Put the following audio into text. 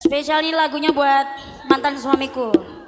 Spesial ini lagunya buat mantan suamiku.